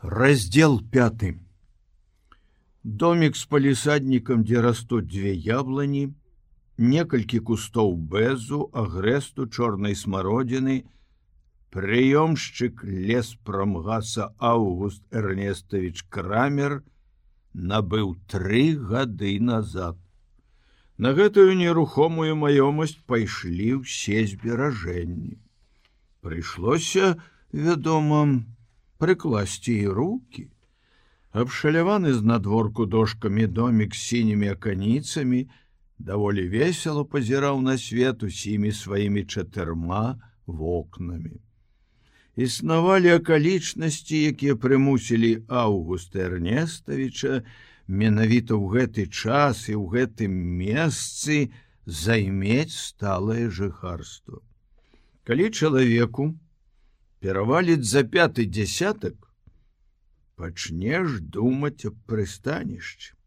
раздел 5 домик с палісаднікам дзе растуць две яблані некалькі кустоў безу агрэсту чорнай смародзіны прыёмшчык лес прамгаса август эрнестович крамер набыў тры гады назад. На гэтую нерухомую маёмасць пайшлі ўсе зберажэнні. Прыйшлося вядома прыкласці і руки. Абшаляваны з надворку дошкамі домик з сінімі аканіцамі даволі весело пазіраў на свет усімі сваімі чатырма вокнамі існавалі акалічнасці якія прымусілі августа эрнестовича менавіта ў гэты час і ў гэтым месцы займець сталае жыхарство калі чалавеку пераваліць за пяты десятак пачнеш думаць аб прыстанішчы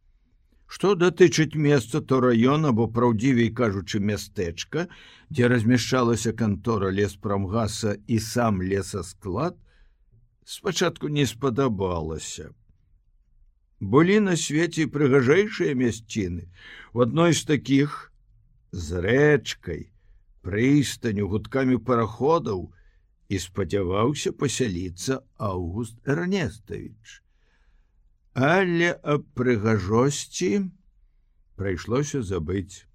что датычыць месца то раён або праўдзівей кажучы мястэчка дзе размяшчалася кантора лес прамгаса і сам лесасклад спачатку не спадабалася. Былі на свеце прыгажэйшыя мясціны. В адной з таких з рэчкай прыстаню гудкамі параходаў у і спадзяваўся пасяліцца август эрнестович але аб прыгажосці прыйшлося забыць.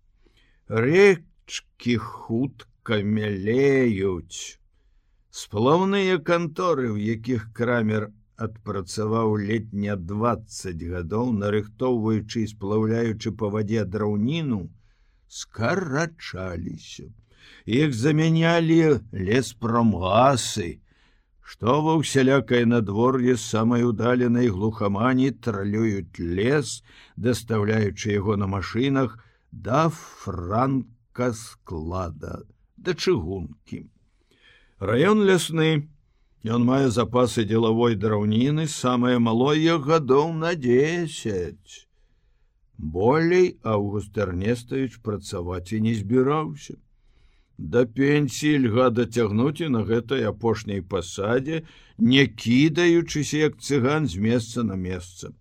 Рэчкі хутка мялеюць. Сплаўныя канторы у якіх крамер адпрацаваў летня 20 гадоў нарыхтоўваючы і сплаўляючы па вадзе драўніну скарачаліся. б іх замянялі лес промгасы, што ва ўсялякае надвор'е самай удаленай глухамані тралююць лес, дастаўляючы яго на машинах да франка склада да чыгункі. Раён лясны, Ён мае запасы дзелавой драўніны самае малое гадоў на 10. Болей Август Эрнестович працаваць і не збіраўся. Да пенсіі льга дацягнуць і на гэтай апошняй пасадзе, не кідаючыся як цыган з месца на месца.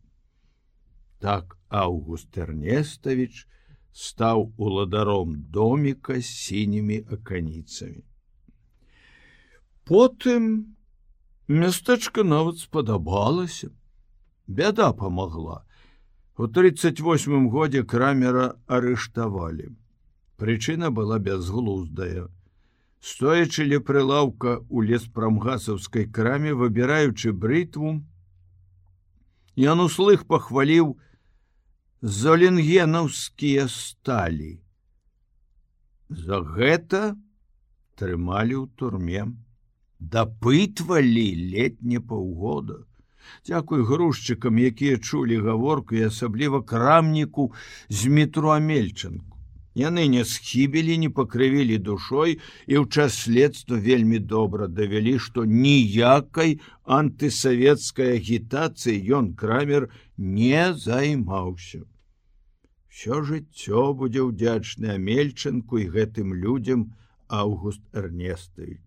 Так Август Эрнестович стаў уладаром доміка з сінімі аканіцамі. Потым мястэчка нават спадабалася. Бяда памагла. У 38 годзе крамера арыштавалі. Прычына была бязглуздая. Стоячы ля прылаўка ў леспрамгасаўскай краме, выбіраючы брытву, Ян услых пахваліў золенгенаўскія сталі. За гэта трымалі ў турме, дапытвалі летне паўгода. Дзякуй грузчыкам, якія чулі гаворку і асабліва крамніку з метро Амельчанку. Яны не схібілі, не пакрывілі душой і ў час следства вельмі добра давялі, што ніякай антысавецкай агітацыі ён крамер не займаўся. Всё жыццё будзе ўдзячны амельчынку і гэтым людзям Август Эрнестович.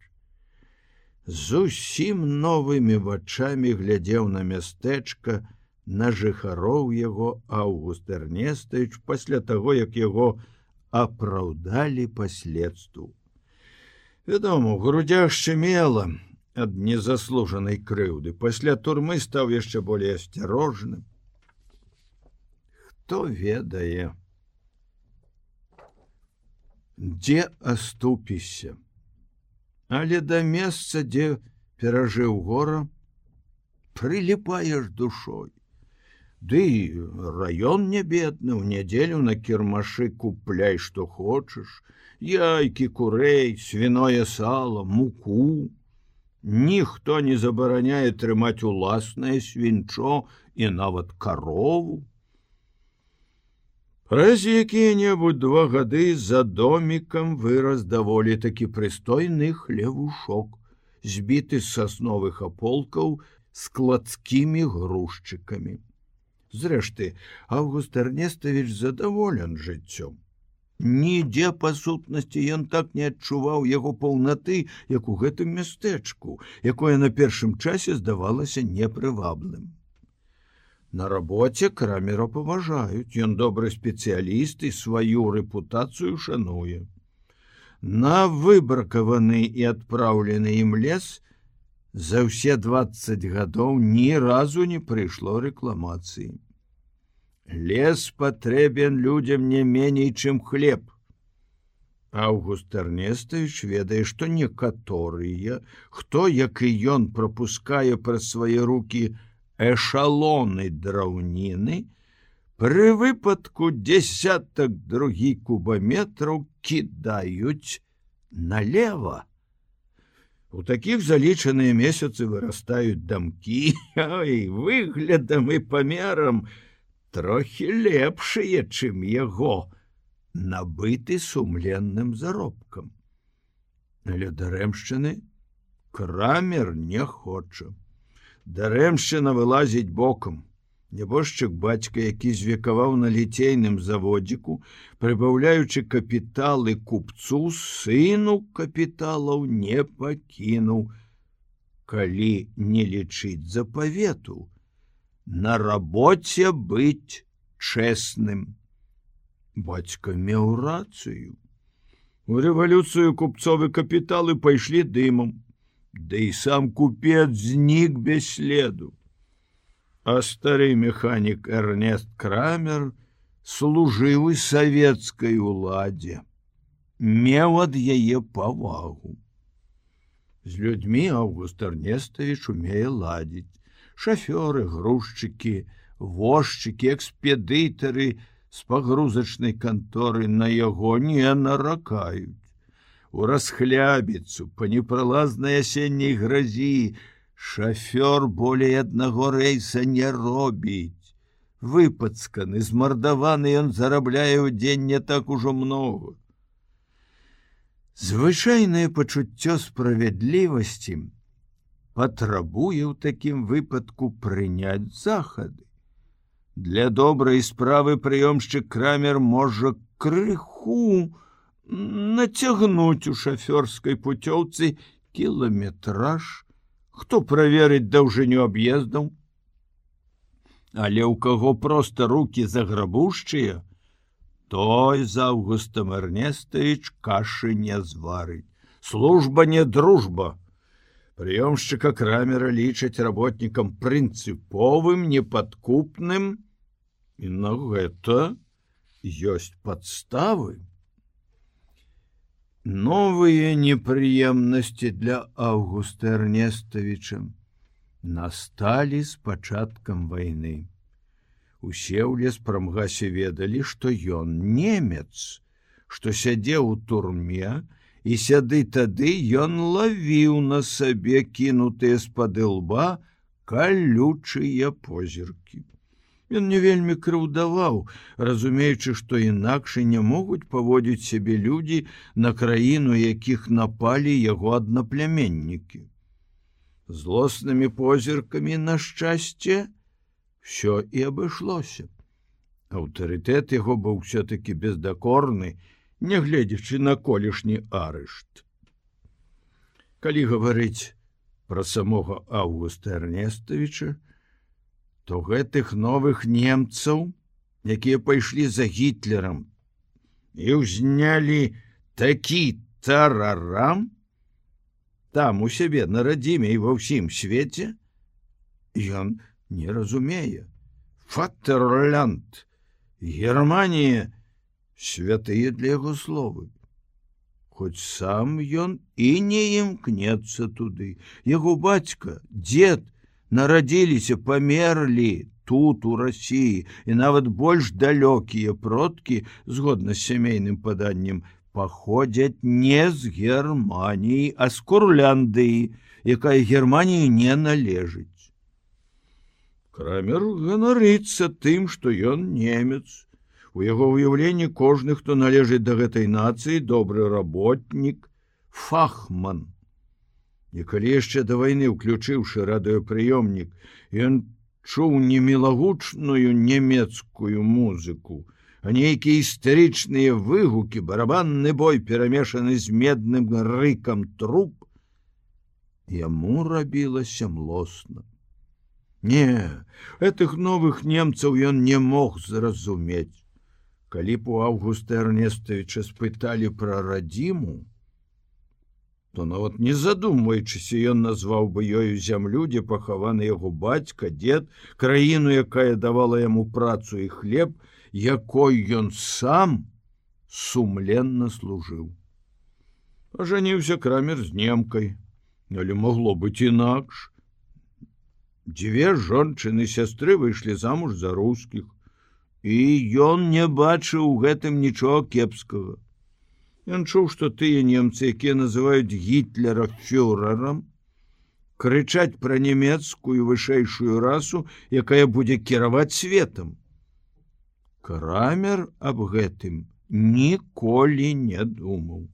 Зусім новымі вачамі глядзеў на мястэчка, на жыхароў яго Август Эрнестович пасля таго, як яго, апраўдалі паследству. Вядома, грудях шчымела ад незаслужанай крыўды. Пасля турмы стаў яшчэ болей асцярожным. Хто ведае, дзе аступіся, Але да месца, дзе перажыў гора, прыліпаеш душой. Ды раён не бедны ў нядзелю на кірмашы купляй што хочаш, Яйкі курэй, свіное сало, муку. Ніхто не забараняе трымаць уласнае свінчо і нават карову. Праз якія-небудзь два гады за домікам выраз даволі такі прыстойны хлевушок, збіты з сасновых аполкаў складскімі грузчыкамі. Зрэшты, Август Эрнестович задаволен жыццём. Нідзе па сутнасці ён так не адчуваў яго паўнаты, як у гэтым мястэчку, якое на першым часе здавалася непрывабным. На рабоце крамера паважаюць, ён добры спецыяліст і сваю рэпутацыю шануе. На выбракаваны і адпраўлены ім лес за ўсе 20 гадоў ні разу не прыйшло рэкламацыі. Лес патрэбен людям не меней, чым хлеб. Август Эрнестович ведае, што некаторыя, хто, як і ён пропускае праз свае руки эшалоны драўніны, пры выпадку десятак другі кубаметраў кідаюць налево. У такіх залічаныя месяцы вырастаюць дамкі, выглядам і памерам, трохі лепшыя, чым яго, набыты сумленным заробкам. Але дарэмшчыны крамер не хоча. Дарэмшчына вылазіць бокам. Нябожчык бацька, які звекаваў на ліцейным заводзіку, прыбаўляючы капіталы купцу сыну капіталаў не пакінуў, калі не лічыць запавету, на работе быть честным. Бацька меў рацыю. У рэвалюцыю купцовы капіталы пайшлі дымам, Да і сам купец знік без следу. А стары механік Эрнест Крамер служыў і савецкай уладзе, меў ад яе павагу. З людзьмі Август Эрнестович умее ладзіць шафёры, грузчыкі, вожчыкі, экспедытары з пагрузачнай канторы на яго не наракаюць. У расхлябіцу па непралазнай асенняй гразі шафёр болей аднаго рэйса не робіць. Выпадсканы, змардаваны ён зарабляе ў дзень не так ужо много. Звычайнае пачуццё справядлівасці, патрабуе ў такім выпадку прыняць захады. Для добрай справы прыёмшчык крамер можа крыху нацягнуць у шафёрскай пуцёўцы кіламетраж, хто праверыць даўжыню аб'ездаў, Але ў каго проста руки заграбушчыя, той з августам Эрнестаіч кашы не зварыць. Служба не дружба, Прыёмшчыка крамера лічаць работнікам прынцыповым непадкупным і на гэта ёсць падставы. Новыя непрыемнасці для Августа Эрнестовича насталі з пачаткам войны. Усе ў лес прамгасе ведалі, што ён немец, што сядзеў у турме, і сяды тады ён лавіў на сабе кінутыя з-пад лба калючыя позіркі. Ён не вельмі крыўдаваў, разумеючы, што інакш не могуць паводзіць сябе людзі на краіну, якіх напалі яго аднапляменнікі. Злоснымі позіркамі на шчасце все і абышлося. Аўтарытэт яго быў все-таки бездакорны, нягледзячы на колішні арышт. Калі гаварыць пра самога Августа Эрнестовича, то гэтых новых немцаў, якія пайшлі за гітлерам і ўзнялі такі тарарам, там у сябе на радзіме і ва ўсім свеце, ён не разумее. Фатерланд, Германія, святые для яго словы. Хоць сам ён і не імкнецца туды. Яго бацька, дед нарадзіліся, памерлі тут у Росіі і нават больш далёкія продкі, згодна з сямейным паданнем, паходзяць не з Геррманіі, а з Курляндыі, якая Геррманіі не належыць. Крамер ганарыцца тым, што ён немец, У яго ўяўленні кожны, хто належыць да гэтай нацыі добры работнік, фахман. І калі яшчэ да вайны ўключыўшы радыёпрыёмнік, ён чуў немілагучную нямецкую музыку, а нейкія істэрычныя выгукі, барабанны бой перамешаны з медным рыкам труп, яму рабілася млосна. Не, гэтых новых немцаў ён не мог зразумець. Калі б у Аўгуста Эрнестовича спыталі пра радзіму, то нават не задумваючыся ён назваў бы ёю зямлю, дзе пахаваны яго бацька, дзед, краіну, якая давала яму працу і хлеб, якой ён сам сумленна служыў. Ажаніўся крамер з немкай, але могло быць інакш. Дзве жончыны сястры выйшлі замуж за рускіх, і ён не бачыў у гэтым нічога кепскага. Ён чуў, што тыя немцы, якія называюць гітлера фюрерам, крычаць пра нямецкую вышэйшую расу, якая будзе кіраваць светом. Крамер аб гэтым ніколі не думаў.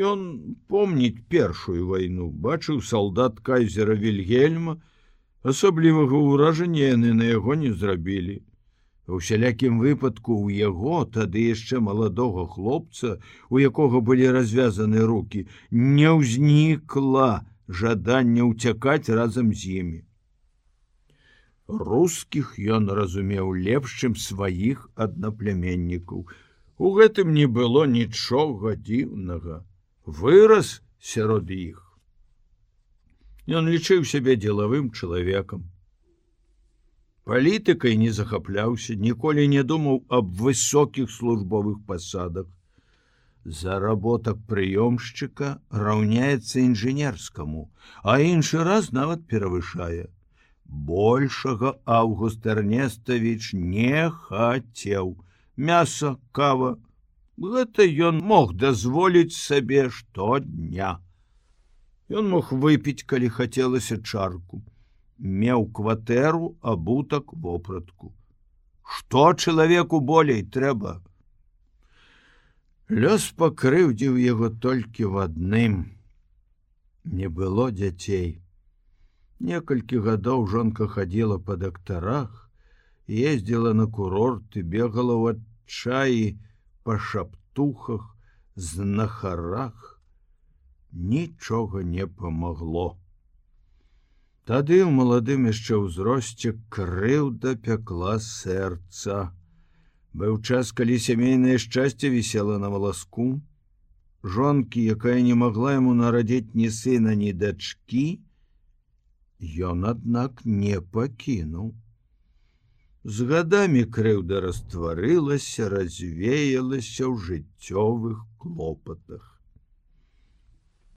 Ён помніць першую вайну, бачыў салдат кайзера Вільгельма, асаблівага ўражання яны на яго не зрабілі. У сялякім выпадку ў яго тады яшчэ маладога хлопца, у якога былі развязаны руки, не ўзнікла жадання ўцякаць разам з імі. Рускіх ён разумеў лепш, чым сваіх аднапляменнікаў. У гэтым не было нічога дзіўнага. Вырас сярод іх. Ён лічыў сябе дзелавым чалавекам палітыкай не захапляўся ніколі не думаў аб высокіх службовых пасадах. Заработак прыёмшчыка раўняецца інжынерскаму а іншы раз нават перавышае. Большага август эрнестович не хацеў. Мяса кава гэта ён мог дазволіць сабе штодня. Ён мог выпіць калі хацелася чарку меў кватэру абутак вопратку. Што чалавеку болей трэба? Лёс пакрыўдзіў яго толькі в адным. Не было дзяцей. Некалькі гадоў жонка хадзіла па дактарах, ездзіла на курорты, бегала ў адчаі па шаптухах, знахарах. Нічога не памагло. Тады ў маладым яшчэ ўзросце крыўда пякла сэрца. Быў час, калі сямейнае шчасце вісела на валаску, жонкі, якая не магла яму нарадзіць ні сына, ні дачкі, Ён, аднак, не пакінуў. З гадамі крыўда растварылася, развеялася ў жыццёвых клопатах.